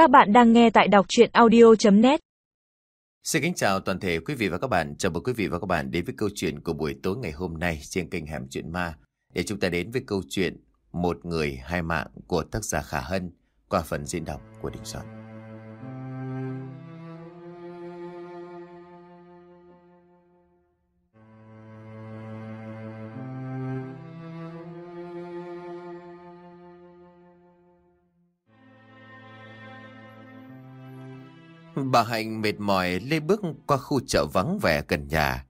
Các bạn đang nghe tại đọc chuyện audio.net Xin kính chào toàn thể quý vị và các bạn. Chào mừng quý vị và các bạn đến với câu chuyện của buổi tối ngày hôm nay trên kênh Hẻm Chuyện Ma. Để chúng ta đến với câu chuyện Một Người Hai Mạng của tác giả Khả Hân qua phần diễn đọc của Đình Soạn. Bà Hạnh mệt mỏi lê bước qua khu chợ vắng vẻ gần nhà.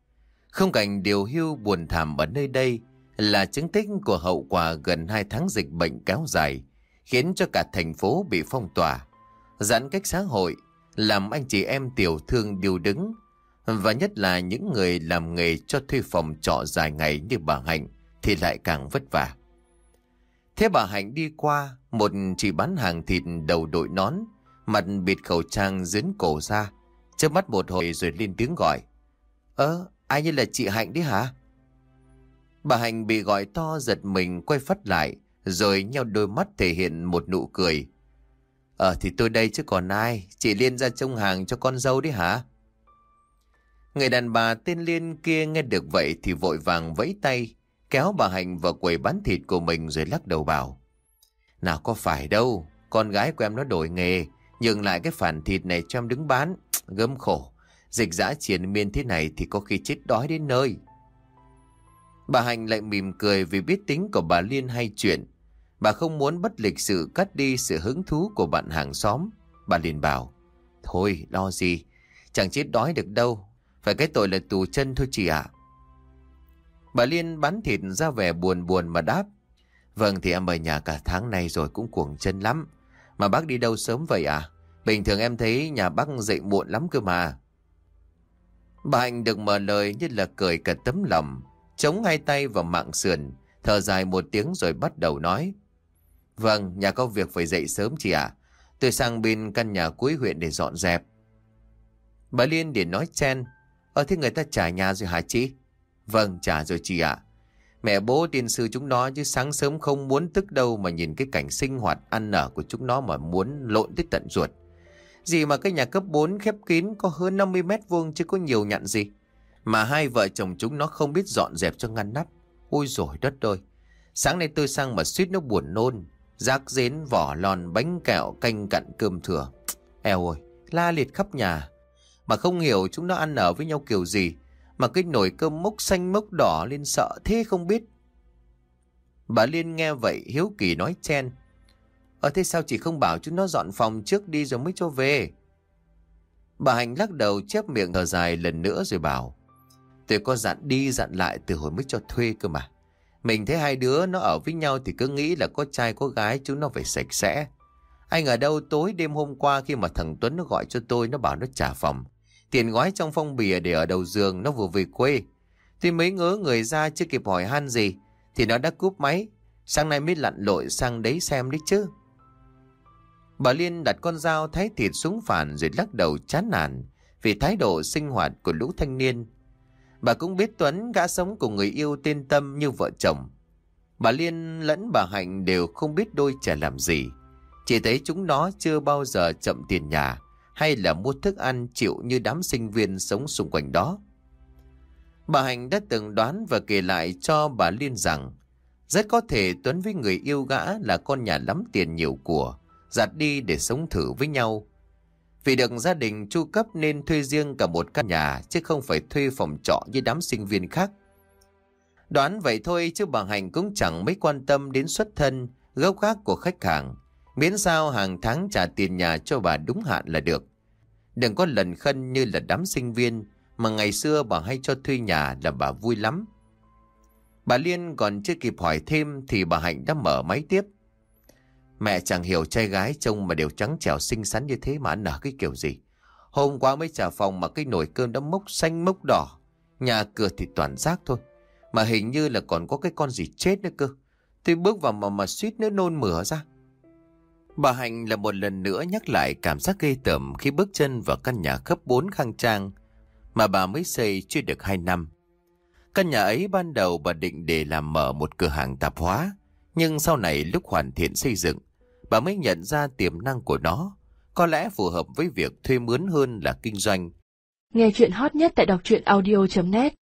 Không cảnh điều hưu buồn thảm ở nơi đây là chứng tích của hậu quả gần 2 tháng dịch bệnh kéo dài, khiến cho cả thành phố bị phong tỏa, giãn cách xã hội, làm anh chị em tiểu thương điều đứng, và nhất là những người làm nghề cho thuê phòng trọ dài ngày như bà Hạnh thì lại càng vất vả. Thế bà Hạnh đi qua, một chị bán hàng thịt đầu đội nón, mặt bịt khẩu trang dướn cổ ra, Trước mắt một hồi rồi lên tiếng gọi. Ơ, ai như là chị Hạnh đấy hả? Bà Hạnh bị gọi to giật mình quay phát lại, rồi nheo đôi mắt thể hiện một nụ cười. Ờ thì tôi đây chứ còn ai, chị Liên ra trông hàng cho con dâu đấy hả? Người đàn bà tên Liên kia nghe được vậy thì vội vàng vẫy tay, kéo bà Hạnh vào quầy bán thịt của mình rồi lắc đầu bảo. Nào có phải đâu, con gái của em nó đổi nghề, Nhường lại cái phản thịt này cho em đứng bán. Gớm khổ. Dịch giã triển miên thế này thì có khi chết đói đến nơi. Bà Hành lại mỉm cười vì biết tính của bà Liên hay chuyện. Bà không muốn bất lịch sự cắt đi sự hứng thú của bạn hàng xóm. Bà liền bảo. Thôi, lo gì. Chẳng chết đói được đâu. Phải cái tội là tù chân thôi chị ạ. Bà Liên bán thịt ra vẻ buồn buồn mà đáp. Vâng thì em ở nhà cả tháng nay rồi cũng cuồng chân lắm. Mà bác đi đâu sớm vậy à? Bình thường em thấy nhà bác dậy muộn lắm cơ mà. Bà Hạnh được mở lời như là cười cả tấm lòng, chống hai tay vào mạng sườn, thở dài một tiếng rồi bắt đầu nói. Vâng, nhà có việc phải dậy sớm chị ạ. Tôi sang bên căn nhà cuối huyện để dọn dẹp. Bà Liên để nói chen. Ờ thế người ta trả nhà rồi hả chị? Vâng, trả rồi chị ạ. Mẹ bố tiên sư chúng nó chứ sáng sớm không muốn tức đâu mà nhìn cái cảnh sinh hoạt ăn nở của chúng nó mà muốn lộn tới tận ruột. Gì mà cái nhà cấp 4 khép kín có hơn 50 mét vuông chứ có nhiều nhặn gì. Mà hai vợ chồng chúng nó không biết dọn dẹp cho ngăn nắp. Ôi rồi đất ơi. Sáng nay tôi sang mà suýt nó buồn nôn. Rác rến, vỏ lòn, bánh kẹo, canh cặn cơm thừa. Eo ơi, la liệt khắp nhà. Mà không hiểu chúng nó ăn ở với nhau kiểu gì. Mà cái nồi cơm mốc xanh mốc đỏ lên sợ thế không biết. Bà Liên nghe vậy, hiếu kỳ nói chen. Ờ thế sao chị không bảo chúng nó dọn phòng trước đi rồi mới cho về? Bà Hành lắc đầu chép miệng thở dài lần nữa rồi bảo. Tôi có dặn đi dặn lại từ hồi mới cho thuê cơ mà. Mình thấy hai đứa nó ở với nhau thì cứ nghĩ là có trai có gái chúng nó phải sạch sẽ. Anh ở đâu tối đêm hôm qua khi mà thằng Tuấn nó gọi cho tôi, nó bảo nó trả phòng. Tiền gói trong phong bì để ở đầu giường nó vừa về quê. Tôi mấy ngớ người ra chưa kịp hỏi han gì, thì nó đã cúp máy. Sáng nay mới lặn lội sang đấy xem đấy chứ. Bà Liên đặt con dao thái thịt xuống phản rồi lắc đầu chán nản vì thái độ sinh hoạt của lũ thanh niên. Bà cũng biết Tuấn gã sống cùng người yêu tên Tâm như vợ chồng. Bà Liên lẫn bà Hạnh đều không biết đôi trẻ làm gì. Chỉ thấy chúng nó chưa bao giờ chậm tiền nhà hay là mua thức ăn chịu như đám sinh viên sống xung quanh đó. Bà Hạnh đã từng đoán và kể lại cho bà Liên rằng rất có thể Tuấn với người yêu gã là con nhà lắm tiền nhiều của, giặt đi để sống thử với nhau. Vì được gia đình chu cấp nên thuê riêng cả một căn nhà chứ không phải thuê phòng trọ như đám sinh viên khác. Đoán vậy thôi chứ bà Hạnh cũng chẳng mấy quan tâm đến xuất thân, gốc gác của khách hàng. Miễn sao hàng tháng trả tiền nhà cho bà đúng hạn là được. Đừng có lần khân như là đám sinh viên mà ngày xưa bà hay cho thuê nhà là bà vui lắm. Bà Liên còn chưa kịp hỏi thêm thì bà Hạnh đã mở máy tiếp. Mẹ chẳng hiểu trai gái trông mà đều trắng trẻo xinh xắn như thế mà ăn nở cái kiểu gì. Hôm qua mới trả phòng mà cái nồi cơm đã mốc xanh mốc đỏ. Nhà cửa thì toàn rác thôi. Mà hình như là còn có cái con gì chết nữa cơ. Tôi bước vào mà mà suýt nữa nôn mửa ra. Bà Hạnh là một lần nữa nhắc lại cảm giác ghê tởm khi bước chân vào căn nhà cấp 4 khang trang mà bà mới xây chưa được 2 năm. Căn nhà ấy ban đầu bà định để làm mở một cửa hàng tạp hóa, nhưng sau này lúc hoàn thiện xây dựng, bà mới nhận ra tiềm năng của nó, có lẽ phù hợp với việc thuê mướn hơn là kinh doanh. Nghe chuyện hot nhất tại đọc truyện audio.net